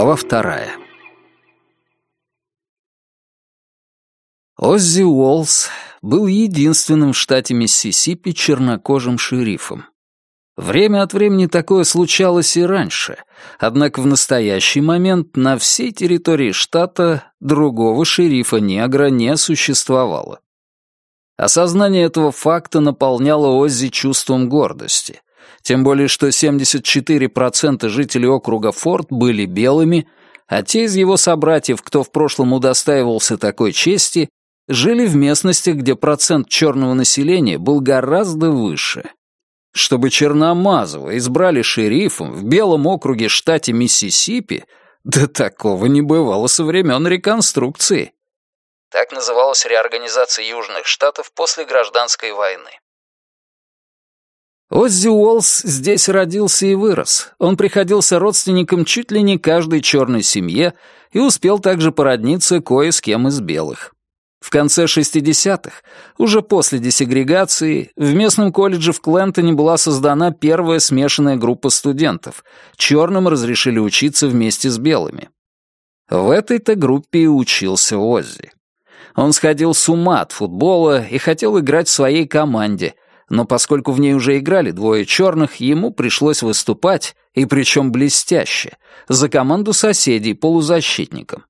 Глава вторая. Оззи Уолс был единственным в штате Миссисипи чернокожим шерифом. Время от времени такое случалось и раньше, однако в настоящий момент на всей территории штата другого шерифа-негра не существовало. Осознание этого факта наполняло Оззи чувством гордости. Тем более, что 74% жителей округа Форт были белыми, а те из его собратьев, кто в прошлом удостаивался такой чести, жили в местностях, где процент черного населения был гораздо выше. Чтобы Черномазова избрали шерифом в белом округе штате Миссисипи, да такого не бывало со времен реконструкции. Так называлась реорганизация Южных Штатов после гражданской войны. Оззи Уолс здесь родился и вырос. Он приходился родственником чуть ли не каждой черной семье и успел также породниться кое с кем из белых. В конце 60-х, уже после десегрегации, в местном колледже в Клентоне была создана первая смешанная группа студентов. Черным разрешили учиться вместе с белыми. В этой-то группе и учился Оззи. Он сходил с ума от футбола и хотел играть в своей команде, но поскольку в ней уже играли двое черных, ему пришлось выступать, и причем блестяще, за команду соседей полузащитником.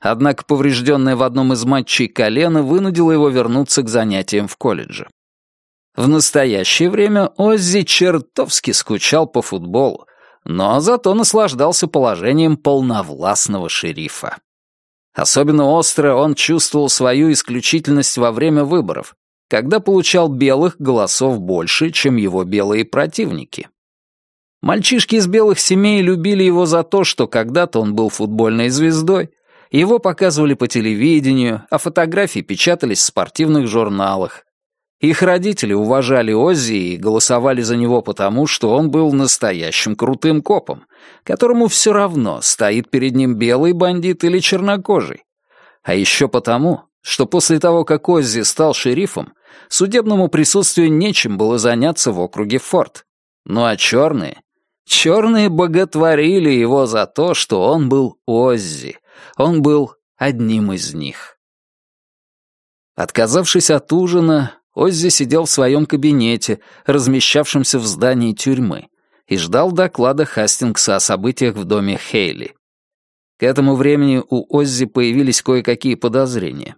Однако поврежденное в одном из матчей колено вынудило его вернуться к занятиям в колледже. В настоящее время Оззи чертовски скучал по футболу, но зато наслаждался положением полновластного шерифа. Особенно остро он чувствовал свою исключительность во время выборов, когда получал белых голосов больше, чем его белые противники. Мальчишки из белых семей любили его за то, что когда-то он был футбольной звездой, его показывали по телевидению, а фотографии печатались в спортивных журналах. Их родители уважали Оззи и голосовали за него потому, что он был настоящим крутым копом, которому все равно, стоит перед ним белый бандит или чернокожий. А еще потому, что после того, как Оззи стал шерифом, судебному присутствию нечем было заняться в округе Форт. Ну а черные? Черные боготворили его за то, что он был Оззи, он был одним из них. Отказавшись от ужина, Оззи сидел в своем кабинете, размещавшемся в здании тюрьмы, и ждал доклада Хастингса о событиях в доме Хейли. К этому времени у Оззи появились кое-какие подозрения.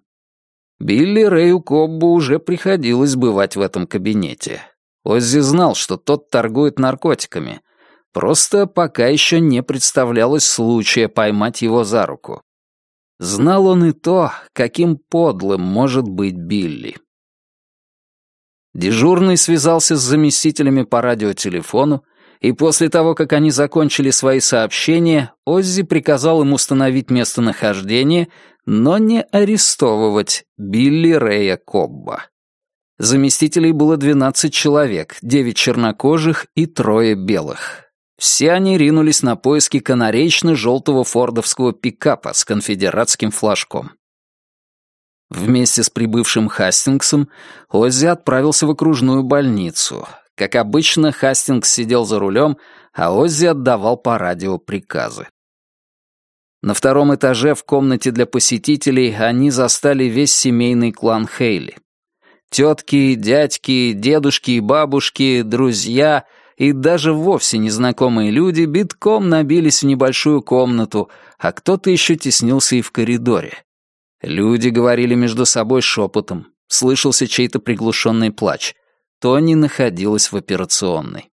Билли Рэю Коббу уже приходилось бывать в этом кабинете. Оззи знал, что тот торгует наркотиками, Просто пока еще не представлялось случая поймать его за руку. Знал он и то, каким подлым может быть Билли. Дежурный связался с заместителями по радиотелефону, и после того, как они закончили свои сообщения, Оззи приказал им установить местонахождение, но не арестовывать Билли Рэя Кобба. Заместителей было 12 человек, 9 чернокожих и трое белых. Все они ринулись на поиски канаречно-желтого фордовского пикапа с конфедератским флажком. Вместе с прибывшим Хастингсом Оззи отправился в окружную больницу. Как обычно, Хастингс сидел за рулем, а Оззи отдавал по радио приказы. На втором этаже в комнате для посетителей они застали весь семейный клан Хейли. Тетки, дядьки, дедушки и бабушки, друзья — и даже вовсе незнакомые люди битком набились в небольшую комнату, а кто-то еще теснился и в коридоре. Люди говорили между собой шепотом, слышался чей-то приглушенный плач. Тони находилась в операционной.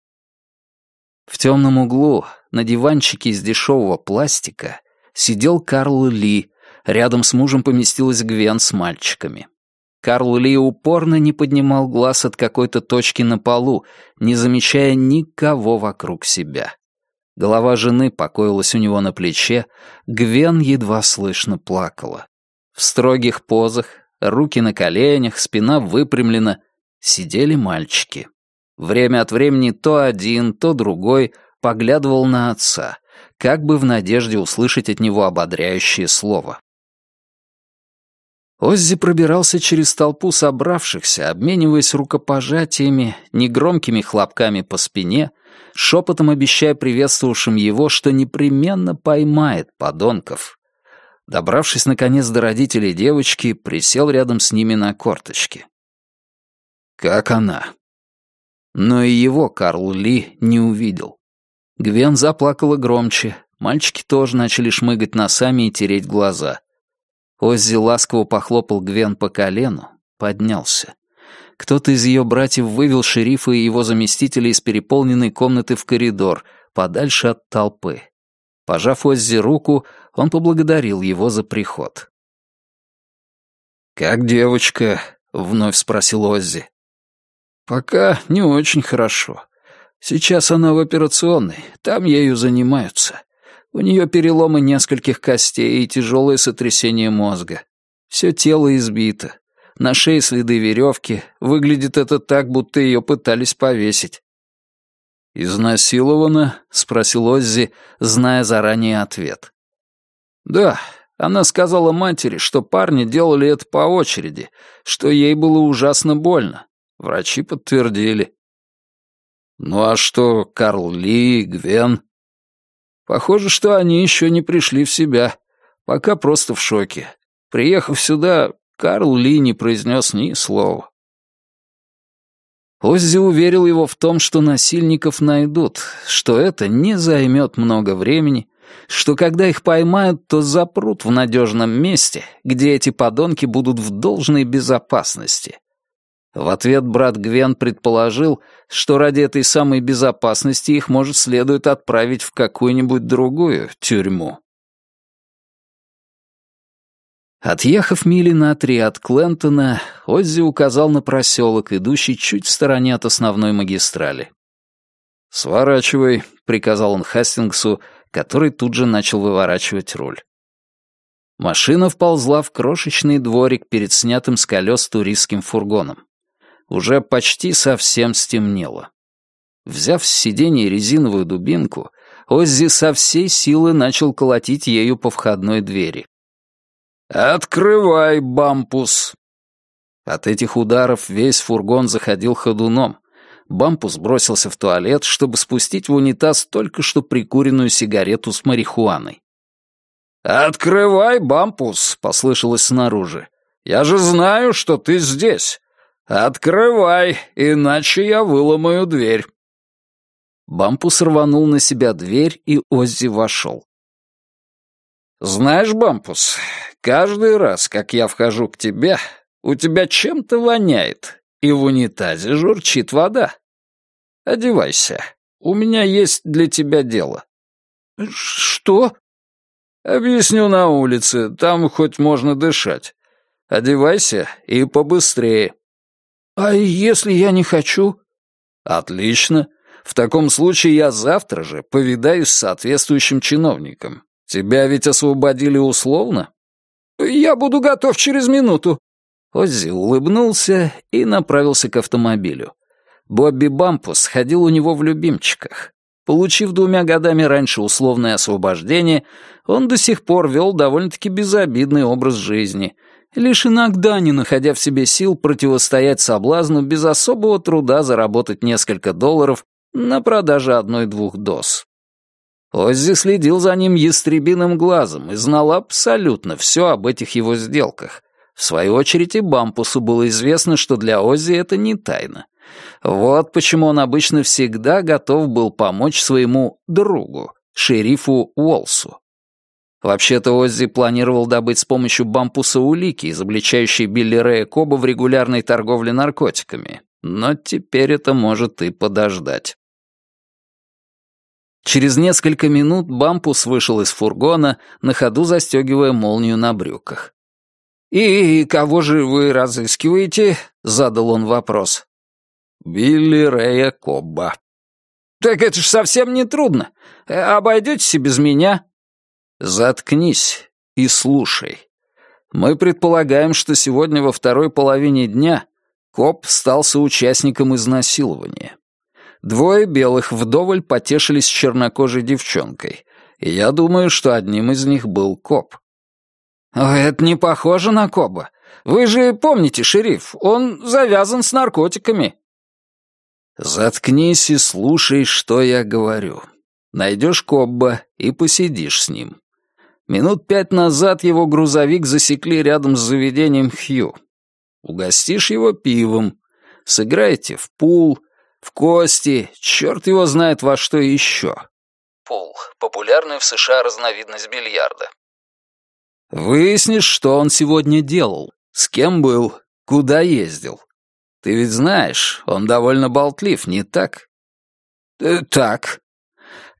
В темном углу, на диванчике из дешевого пластика, сидел Карл Ли, рядом с мужем поместилась Гвен с мальчиками. Карл Ли упорно не поднимал глаз от какой-то точки на полу, не замечая никого вокруг себя. Голова жены покоилась у него на плече, Гвен едва слышно плакала. В строгих позах, руки на коленях, спина выпрямлена, сидели мальчики. Время от времени то один, то другой поглядывал на отца, как бы в надежде услышать от него ободряющее слово. Оззи пробирался через толпу собравшихся, обмениваясь рукопожатиями, негромкими хлопками по спине, шепотом обещая приветствовавшим его, что непременно поймает подонков. Добравшись, наконец, до родителей девочки, присел рядом с ними на корточки. «Как она?» Но и его Карл Ли не увидел. Гвен заплакала громче, мальчики тоже начали шмыгать носами и тереть глаза. Оззи ласково похлопал Гвен по колену, поднялся. Кто-то из ее братьев вывел шерифа и его заместителя из переполненной комнаты в коридор, подальше от толпы. Пожав Оззи руку, он поблагодарил его за приход. «Как девочка?» — вновь спросил Оззи. «Пока не очень хорошо. Сейчас она в операционной, там ею занимаются. У нее переломы нескольких костей и тяжелое сотрясение мозга. Все тело избито. На шее следы веревки. Выглядит это так, будто ее пытались повесить. «Изнасилована?» — спросил Оззи, зная заранее ответ. «Да, она сказала матери, что парни делали это по очереди, что ей было ужасно больно. Врачи подтвердили». «Ну а что Карл Ли, Гвен?» «Похоже, что они еще не пришли в себя. Пока просто в шоке. Приехав сюда, Карл Ли не произнес ни слова. Оззи уверил его в том, что насильников найдут, что это не займет много времени, что когда их поймают, то запрут в надежном месте, где эти подонки будут в должной безопасности. В ответ брат Гвен предположил, что ради этой самой безопасности их, может, следует отправить в какую-нибудь другую тюрьму. Отъехав мили на три от Клентона, Оззи указал на проселок, идущий чуть в стороне от основной магистрали. «Сворачивай», — приказал он Хастингсу, который тут же начал выворачивать руль. Машина вползла в крошечный дворик перед снятым с колес туристским фургоном. Уже почти совсем стемнело. Взяв с сиденья резиновую дубинку, Оззи со всей силы начал колотить ею по входной двери. «Открывай, бампус!» От этих ударов весь фургон заходил ходуном. Бампус бросился в туалет, чтобы спустить в унитаз только что прикуренную сигарету с марихуаной. «Открывай, бампус!» — послышалось снаружи. «Я же знаю, что ты здесь. Открывай, иначе я выломаю дверь». Бампус рванул на себя дверь, и Оззи вошел. «Знаешь, Бампус, каждый раз, как я вхожу к тебе, у тебя чем-то воняет, и в унитазе журчит вода. Одевайся, у меня есть для тебя дело». «Что?» «Объясню на улице, там хоть можно дышать. Одевайся и побыстрее». «А если я не хочу?» «Отлично. В таком случае я завтра же повидаюсь с соответствующим чиновником. Тебя ведь освободили условно? Я буду готов через минуту. Оззи улыбнулся и направился к автомобилю. Бобби Бампус ходил у него в любимчиках. Получив двумя годами раньше условное освобождение, он до сих пор вел довольно-таки безобидный образ жизни, лишь иногда, не находя в себе сил противостоять соблазну, без особого труда заработать несколько долларов на продаже одной-двух доз. Оззи следил за ним ястребиным глазом и знал абсолютно все об этих его сделках. В свою очередь и Бампусу было известно, что для Оззи это не тайна. Вот почему он обычно всегда готов был помочь своему другу, шерифу Уолсу. Вообще-то Оззи планировал добыть с помощью Бампуса улики, изобличающие Билли Рэя Коба в регулярной торговле наркотиками. Но теперь это может и подождать. Через несколько минут Бампус вышел из фургона, на ходу застегивая молнию на брюках. «И кого же вы разыскиваете?» — задал он вопрос. «Билли Рэя Кобба». «Так это ж совсем не трудно. Обойдетесь и без меня». «Заткнись и слушай. Мы предполагаем, что сегодня во второй половине дня Коб стал соучастником изнасилования. Двое белых вдоволь потешились с чернокожей девчонкой, и я думаю, что одним из них был коп. «Это не похоже на Коба. Вы же помните, шериф, он завязан с наркотиками». Заткнись и слушай, что я говорю. Найдешь Кобба и посидишь с ним. Минут пять назад его грузовик засекли рядом с заведением Хью. Угостишь его пивом, сыграете в пул, в кости, черт его знает во что еще. Пул — популярная в США разновидность бильярда. Выяснишь, что он сегодня делал, с кем был, куда ездил. Ты ведь знаешь, он довольно болтлив, не так? Э, так.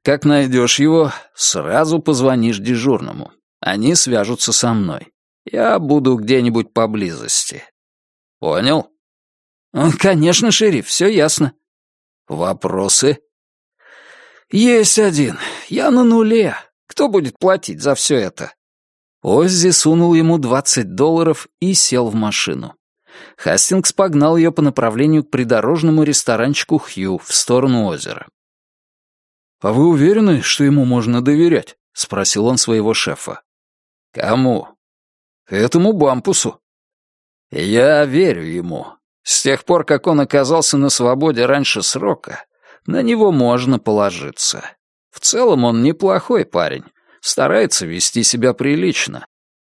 Как найдешь его, сразу позвонишь дежурному. Они свяжутся со мной. Я буду где-нибудь поблизости. Понял? «Э, конечно, шериф, все ясно. Вопросы? Есть один. Я на нуле. Кто будет платить за все это? Оззи сунул ему двадцать долларов и сел в машину. Хастингс погнал ее по направлению к придорожному ресторанчику Хью в сторону озера. «А вы уверены, что ему можно доверять?» — спросил он своего шефа. «Кому?» «Этому Бампусу». «Я верю ему. С тех пор, как он оказался на свободе раньше срока, на него можно положиться. В целом он неплохой парень, старается вести себя прилично.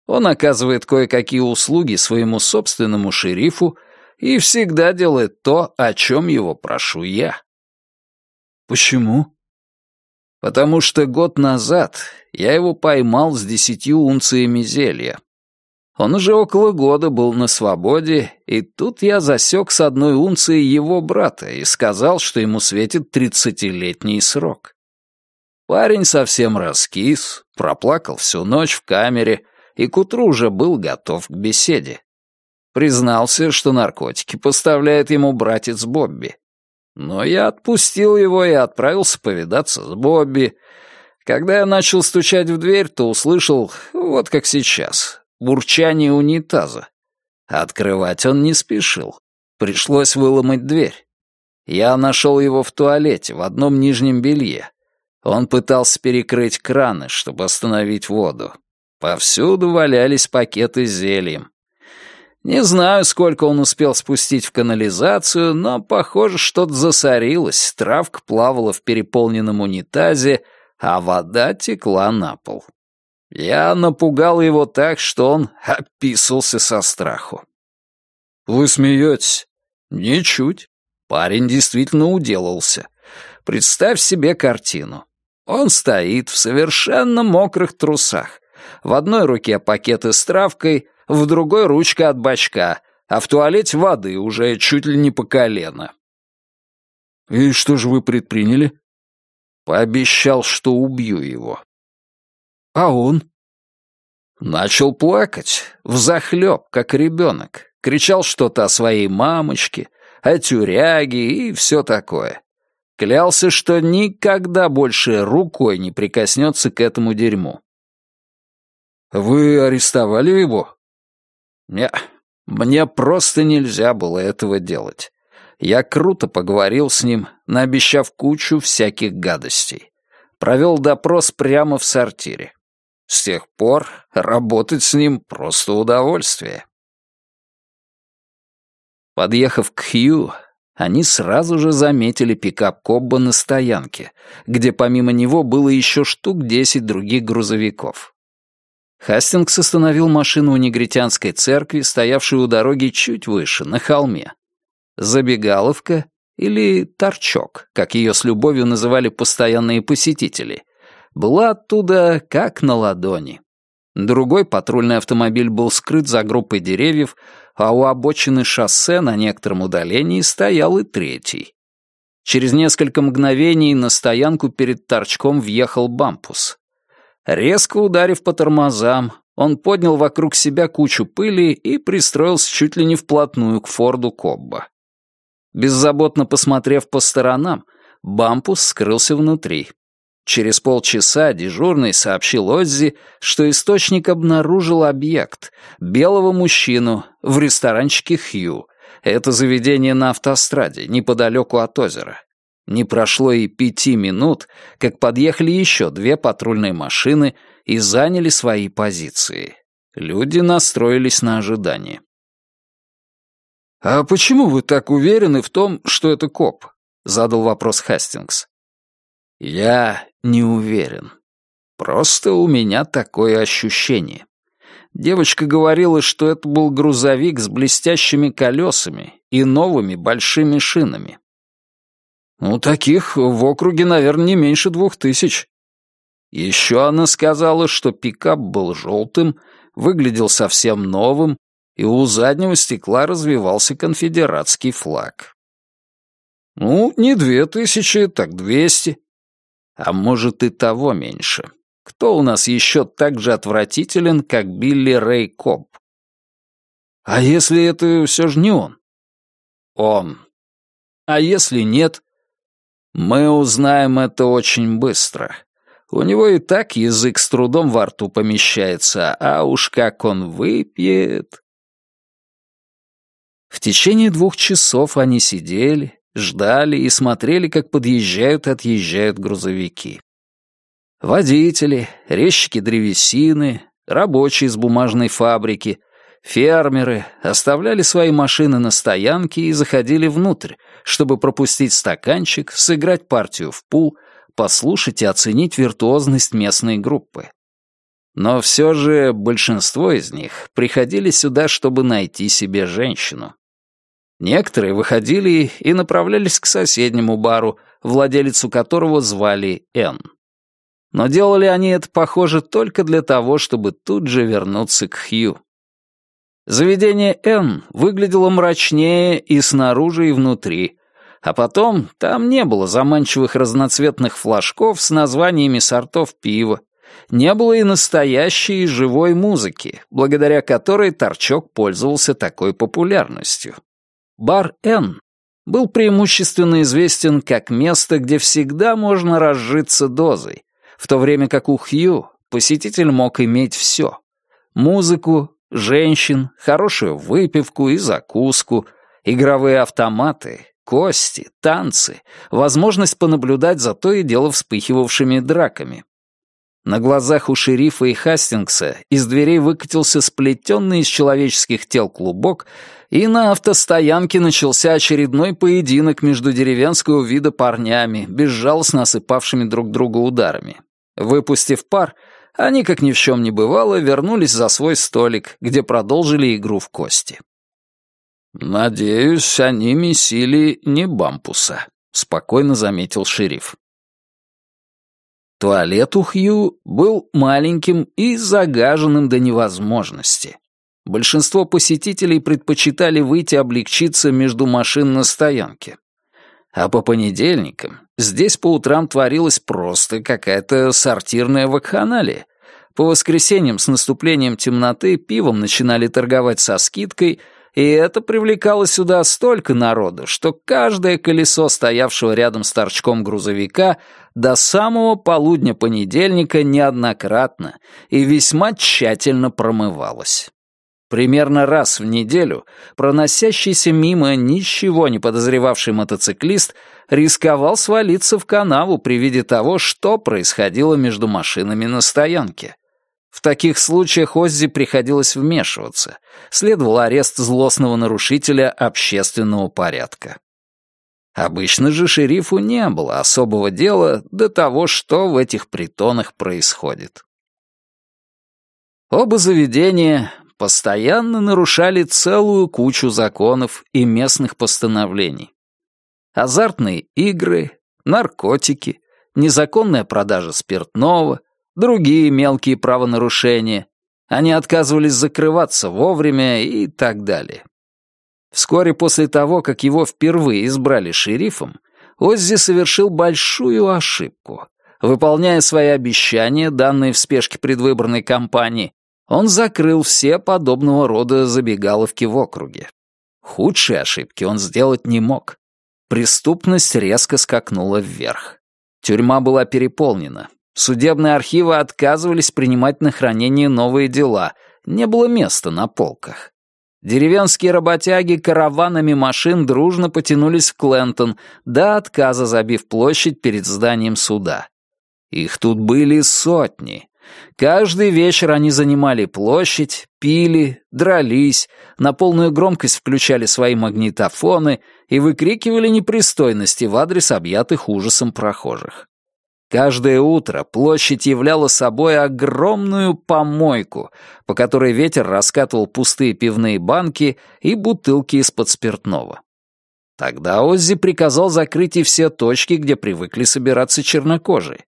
Он оказывает кое-какие услуги своему собственному шерифу и всегда делает то, о чем его прошу я. Почему? Потому что год назад я его поймал с десятью унциями зелья. Он уже около года был на свободе, и тут я засек с одной унцией его брата и сказал, что ему светит тридцатилетний срок. Парень совсем раскис, проплакал всю ночь в камере и к утру уже был готов к беседе. Признался, что наркотики поставляет ему братец Бобби. Но я отпустил его и отправился повидаться с Бобби. Когда я начал стучать в дверь, то услышал, вот как сейчас, бурчание унитаза. Открывать он не спешил. Пришлось выломать дверь. Я нашел его в туалете, в одном нижнем белье. Он пытался перекрыть краны, чтобы остановить воду. Повсюду валялись пакеты с зельем. Не знаю, сколько он успел спустить в канализацию, но, похоже, что-то засорилось, травка плавала в переполненном унитазе, а вода текла на пол. Я напугал его так, что он описался со страху. «Вы смеетесь?» «Ничуть. Парень действительно уделался. Представь себе картину. Он стоит в совершенно мокрых трусах. В одной руке пакеты с травкой, в другой ручка от бачка, а в туалете воды уже чуть ли не по колено. «И что же вы предприняли?» «Пообещал, что убью его. А он? Начал плакать, взахлеб, как ребенок. Кричал что-то о своей мамочке, о тюряге и все такое. Клялся, что никогда больше рукой не прикоснется к этому дерьму. «Вы арестовали его?» «Не, мне просто нельзя было этого делать. Я круто поговорил с ним, наобещав кучу всяких гадостей. Провел допрос прямо в сортире. С тех пор работать с ним просто удовольствие. Подъехав к Хью, они сразу же заметили пикап Кобба на стоянке, где помимо него было еще штук десять других грузовиков. Хастингс остановил машину у негритянской церкви, стоявшей у дороги чуть выше, на холме. Забегаловка или торчок, как ее с любовью называли постоянные посетители — была оттуда как на ладони. Другой патрульный автомобиль был скрыт за группой деревьев, а у обочины шоссе на некотором удалении стоял и третий. Через несколько мгновений на стоянку перед торчком въехал бампус. Резко ударив по тормозам, он поднял вокруг себя кучу пыли и пристроился чуть ли не вплотную к Форду Кобба. Беззаботно посмотрев по сторонам, бампус скрылся внутри. Через полчаса дежурный сообщил Оззи, что источник обнаружил объект — белого мужчину в ресторанчике «Хью». Это заведение на автостраде, неподалеку от озера. Не прошло и пяти минут, как подъехали еще две патрульные машины и заняли свои позиции. Люди настроились на ожидание. «А почему вы так уверены в том, что это коп?» — задал вопрос Хастингс. «Я не уверен. Просто у меня такое ощущение. Девочка говорила, что это был грузовик с блестящими колесами и новыми большими шинами. Ну, таких в округе, наверное, не меньше двух тысяч. Еще она сказала, что пикап был желтым, выглядел совсем новым, и у заднего стекла развивался конфедератский флаг. Ну, не две тысячи, так двести. А может и того меньше. Кто у нас еще так же отвратителен, как Билли Рэй Коб? А если это все же не он? Он. А если нет? Мы узнаем это очень быстро. У него и так язык с трудом во рту помещается, а уж как он выпьет... В течение двух часов они сидели, ждали и смотрели, как подъезжают и отъезжают грузовики. Водители, резчики древесины, рабочие из бумажной фабрики, фермеры оставляли свои машины на стоянке и заходили внутрь, чтобы пропустить стаканчик, сыграть партию в пул, послушать и оценить виртуозность местной группы. Но все же большинство из них приходили сюда, чтобы найти себе женщину. Некоторые выходили и направлялись к соседнему бару, владелицу которого звали Энн. Но делали они это, похоже, только для того, чтобы тут же вернуться к Хью. Заведение Н выглядело мрачнее и снаружи, и внутри, а потом там не было заманчивых разноцветных флажков с названиями сортов пива, не было и настоящей живой музыки, благодаря которой торчок пользовался такой популярностью. Бар Н был преимущественно известен как место, где всегда можно разжиться дозой, в то время как у Хью посетитель мог иметь все — музыку, женщин, хорошую выпивку и закуску, игровые автоматы, кости, танцы, возможность понаблюдать за то и дело вспыхивавшими драками. На глазах у шерифа и Хастингса из дверей выкатился сплетенный из человеческих тел клубок, и на автостоянке начался очередной поединок между деревенского вида парнями, безжалостно осыпавшими друг друга ударами. Выпустив пар, они, как ни в чем не бывало, вернулись за свой столик, где продолжили игру в кости. «Надеюсь, они месили не бампуса», — спокойно заметил шериф. Туалет у Хью был маленьким и загаженным до невозможности. Большинство посетителей предпочитали выйти облегчиться между машин на стоянке. А по понедельникам здесь по утрам творилась просто какая-то сортирная вакханалия. По воскресеньям с наступлением темноты пивом начинали торговать со скидкой, и это привлекало сюда столько народу, что каждое колесо стоявшего рядом с торчком грузовика до самого полудня понедельника неоднократно и весьма тщательно промывалось. Примерно раз в неделю проносящийся мимо ничего не подозревавший мотоциклист рисковал свалиться в канаву при виде того, что происходило между машинами на стоянке. В таких случаях Оззи приходилось вмешиваться. Следовал арест злостного нарушителя общественного порядка. Обычно же шерифу не было особого дела до того, что в этих притонах происходит. Оба заведения постоянно нарушали целую кучу законов и местных постановлений. Азартные игры, наркотики, незаконная продажа спиртного, другие мелкие правонарушения. Они отказывались закрываться вовремя и так далее. Вскоре после того, как его впервые избрали шерифом, Оззи совершил большую ошибку. Выполняя свои обещания, данные в спешке предвыборной кампании, он закрыл все подобного рода забегаловки в округе. Худшие ошибки он сделать не мог. Преступность резко скакнула вверх. Тюрьма была переполнена. Судебные архивы отказывались принимать на хранение новые дела. Не было места на полках. Деревенские работяги караванами машин дружно потянулись в Клентон, до отказа забив площадь перед зданием суда. Их тут были сотни, Каждый вечер они занимали площадь, пили, дрались, на полную громкость включали свои магнитофоны и выкрикивали непристойности в адрес объятых ужасом прохожих. Каждое утро площадь являла собой огромную помойку, по которой ветер раскатывал пустые пивные банки и бутылки из-под спиртного. Тогда Оззи приказал закрыть и все точки, где привыкли собираться чернокожие.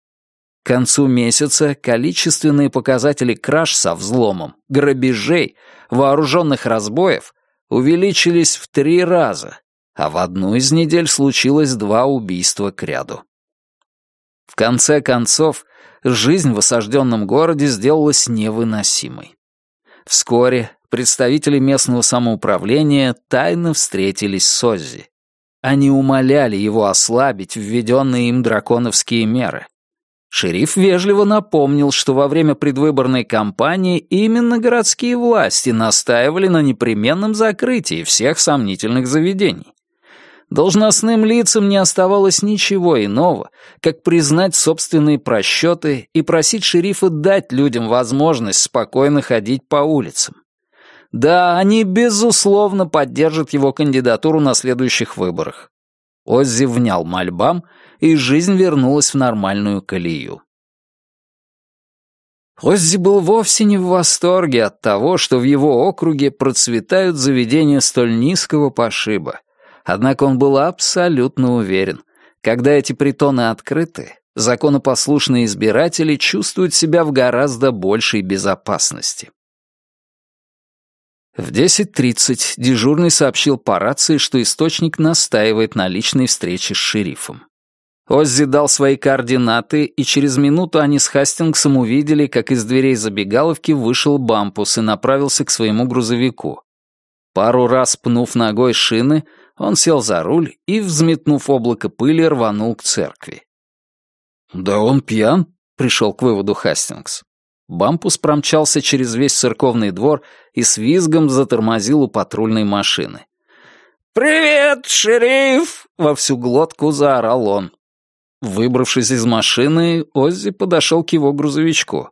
К концу месяца количественные показатели краж со взломом, грабежей, вооруженных разбоев увеличились в три раза, а в одну из недель случилось два убийства к ряду. В конце концов, жизнь в осажденном городе сделалась невыносимой. Вскоре представители местного самоуправления тайно встретились с Оззи. Они умоляли его ослабить введенные им драконовские меры. Шериф вежливо напомнил, что во время предвыборной кампании именно городские власти настаивали на непременном закрытии всех сомнительных заведений должностным лицам не оставалось ничего иного, как признать собственные просчеты и просить шерифа дать людям возможность спокойно ходить по улицам. Да, они, безусловно, поддержат его кандидатуру на следующих выборах. Оззи внял мольбам, и жизнь вернулась в нормальную колею. Оззи был вовсе не в восторге от того, что в его округе процветают заведения столь низкого пошиба, Однако он был абсолютно уверен, когда эти притоны открыты, законопослушные избиратели чувствуют себя в гораздо большей безопасности. В 10.30 дежурный сообщил по рации, что источник настаивает на личной встрече с шерифом. Оззи дал свои координаты, и через минуту они с Хастингсом увидели, как из дверей забегаловки вышел Бампус и направился к своему грузовику. Пару раз пнув ногой шины, он сел за руль и, взметнув облако пыли, рванул к церкви. «Да он пьян», — пришел к выводу Хастингс. Бампус промчался через весь церковный двор и с визгом затормозил у патрульной машины. «Привет, шериф!» — во всю глотку заорал он. Выбравшись из машины, Оззи подошел к его грузовичку.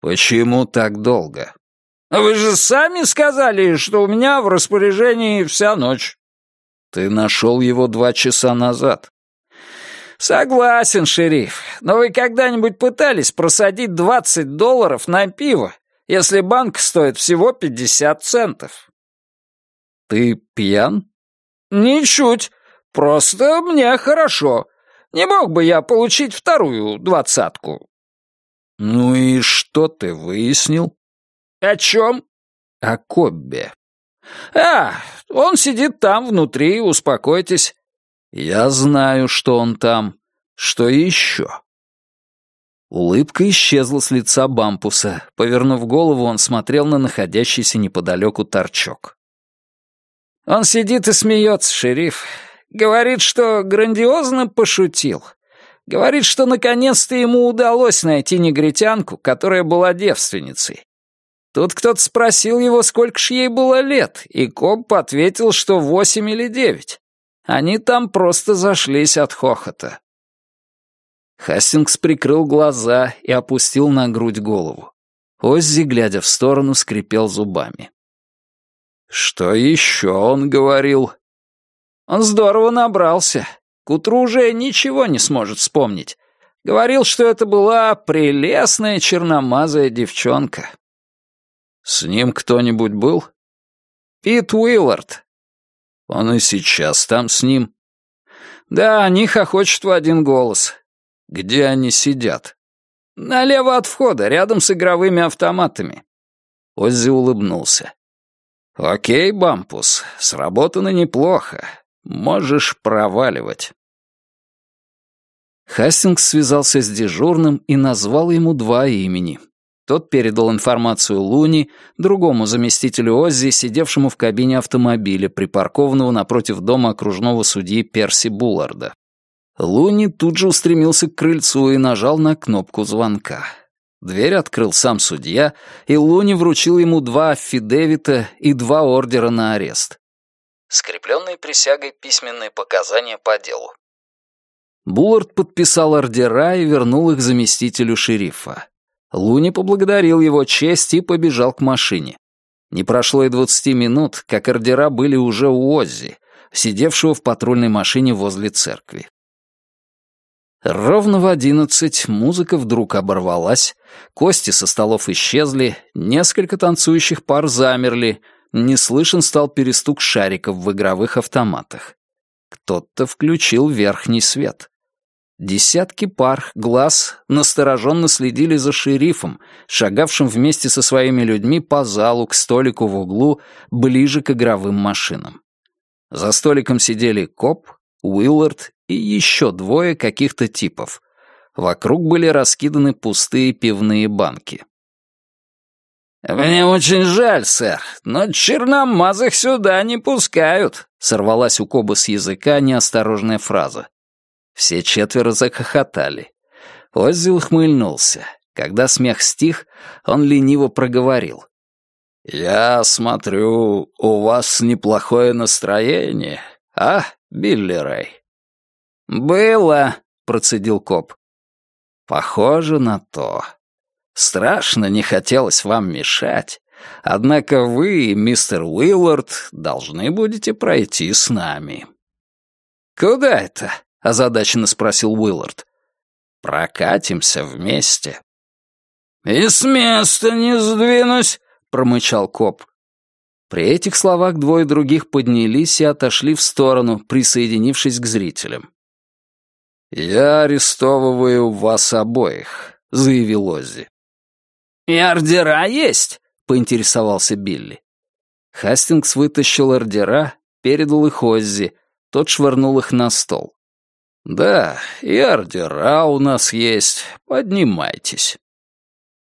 «Почему так долго?» «Вы же сами сказали, что у меня в распоряжении вся ночь». Ты нашел его два часа назад. Согласен, шериф, но вы когда-нибудь пытались просадить 20 долларов на пиво, если банк стоит всего 50 центов? Ты пьян? Ничуть. Просто мне хорошо. Не мог бы я получить вторую двадцатку? Ну и что ты выяснил? О чем? О Коббе. «А, он сидит там, внутри, успокойтесь». «Я знаю, что он там. Что еще?» Улыбка исчезла с лица Бампуса. Повернув голову, он смотрел на находящийся неподалеку торчок. «Он сидит и смеется, шериф. Говорит, что грандиозно пошутил. Говорит, что наконец-то ему удалось найти негритянку, которая была девственницей. Тут кто-то спросил его, сколько ж ей было лет, и коп ответил, что восемь или девять. Они там просто зашлись от хохота. Хастингс прикрыл глаза и опустил на грудь голову. Оззи, глядя в сторону, скрипел зубами. «Что еще он говорил?» «Он здорово набрался. К утру уже ничего не сможет вспомнить. Говорил, что это была прелестная черномазая девчонка». «С ним кто-нибудь был?» «Пит Уиллард». «Он и сейчас там с ним?» «Да, они хохочут в один голос». «Где они сидят?» «Налево от входа, рядом с игровыми автоматами». Оззи улыбнулся. «Окей, Бампус, сработано неплохо. Можешь проваливать». Хастингс связался с дежурным и назвал ему два имени тот передал информацию Луни, другому заместителю Оззи, сидевшему в кабине автомобиля, припаркованного напротив дома окружного судьи Перси Булларда. Луни тут же устремился к крыльцу и нажал на кнопку звонка. Дверь открыл сам судья, и Луни вручил ему два аффидевита и два ордера на арест. Скрепленные присягой письменные показания по делу. Буллард подписал ордера и вернул их заместителю шерифа. Луни поблагодарил его честь и побежал к машине. Не прошло и двадцати минут, как ордера были уже у Оззи, сидевшего в патрульной машине возле церкви. Ровно в одиннадцать музыка вдруг оборвалась, кости со столов исчезли, несколько танцующих пар замерли, не слышен стал перестук шариков в игровых автоматах. Кто-то включил верхний свет. Десятки пар глаз настороженно следили за шерифом, шагавшим вместе со своими людьми по залу к столику в углу, ближе к игровым машинам. За столиком сидели коп, Уиллард и еще двое каких-то типов. Вокруг были раскиданы пустые пивные банки. «Мне очень жаль, сэр, но черномазых сюда не пускают», — сорвалась у Коба с языка неосторожная фраза. Все четверо захохотали. Оззи ухмыльнулся. Когда смех стих, он лениво проговорил. «Я смотрю, у вас неплохое настроение, а, Билли Рэй?» «Было», — процедил коп. «Похоже на то. Страшно не хотелось вам мешать, однако вы, мистер Уиллард, должны будете пройти с нами». «Куда это?» — озадаченно спросил Уиллард. «Прокатимся вместе». «И с места не сдвинусь», — промычал коп. При этих словах двое других поднялись и отошли в сторону, присоединившись к зрителям. «Я арестовываю вас обоих», — заявил Оззи. «И ордера есть?» — поинтересовался Билли. Хастингс вытащил ордера, передал их Оззи, тот швырнул их на стол. «Да, и ордера у нас есть, поднимайтесь».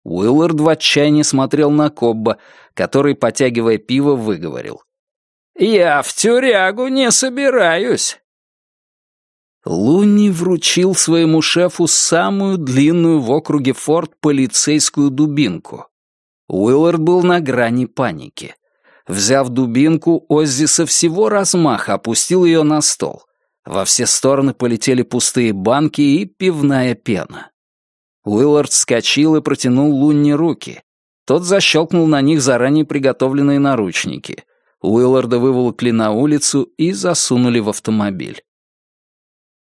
Уиллард в отчаянии смотрел на Кобба, который, потягивая пиво, выговорил. «Я в тюрягу не собираюсь. Луни вручил своему шефу самую длинную в округе форт полицейскую дубинку. Уиллард был на грани паники. Взяв дубинку, Оззи со всего размаха опустил ее на стол. Во все стороны полетели пустые банки и пивная пена. Уиллард вскочил и протянул Лунни руки. Тот защелкнул на них заранее приготовленные наручники. Уилларда выволокли на улицу и засунули в автомобиль.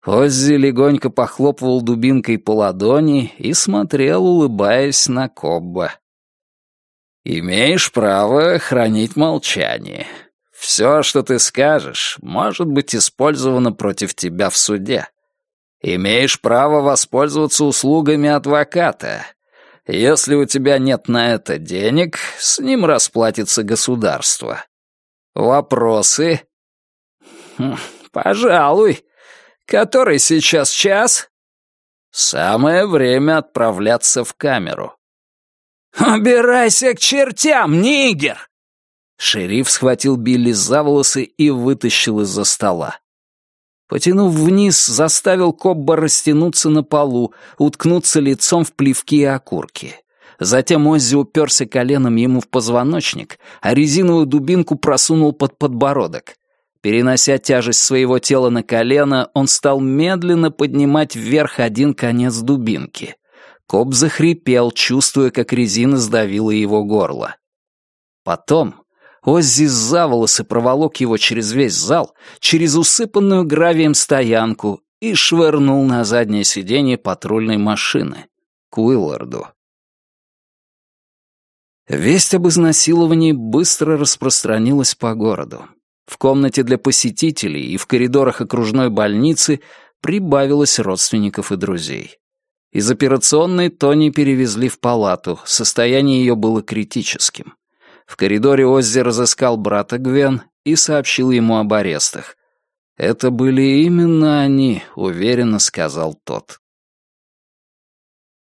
Оззи легонько похлопывал дубинкой по ладони и смотрел, улыбаясь на Кобба. «Имеешь право хранить молчание. Все, что ты скажешь, может быть использовано против тебя в суде. Имеешь право воспользоваться услугами адвоката. Если у тебя нет на это денег, с ним расплатится государство. Вопросы?» «Хм, «Пожалуй», Который сейчас час?» «Самое время отправляться в камеру». «Убирайся к чертям, нигер!» Шериф схватил Билли за волосы и вытащил из-за стола. Потянув вниз, заставил Кобба растянуться на полу, уткнуться лицом в плевки и окурки. Затем Оззи уперся коленом ему в позвоночник, а резиновую дубинку просунул под подбородок. Перенося тяжесть своего тела на колено, он стал медленно поднимать вверх один конец дубинки. Коп захрипел, чувствуя, как резина сдавила его горло. Потом Оззи за волосы проволок его через весь зал, через усыпанную гравием стоянку и швырнул на заднее сиденье патрульной машины, к Уилларду. Весть об изнасиловании быстро распространилась по городу. В комнате для посетителей и в коридорах окружной больницы прибавилось родственников и друзей. Из операционной Тони перевезли в палату, состояние ее было критическим. В коридоре Оззи разыскал брата Гвен и сообщил ему об арестах. «Это были именно они», — уверенно сказал тот.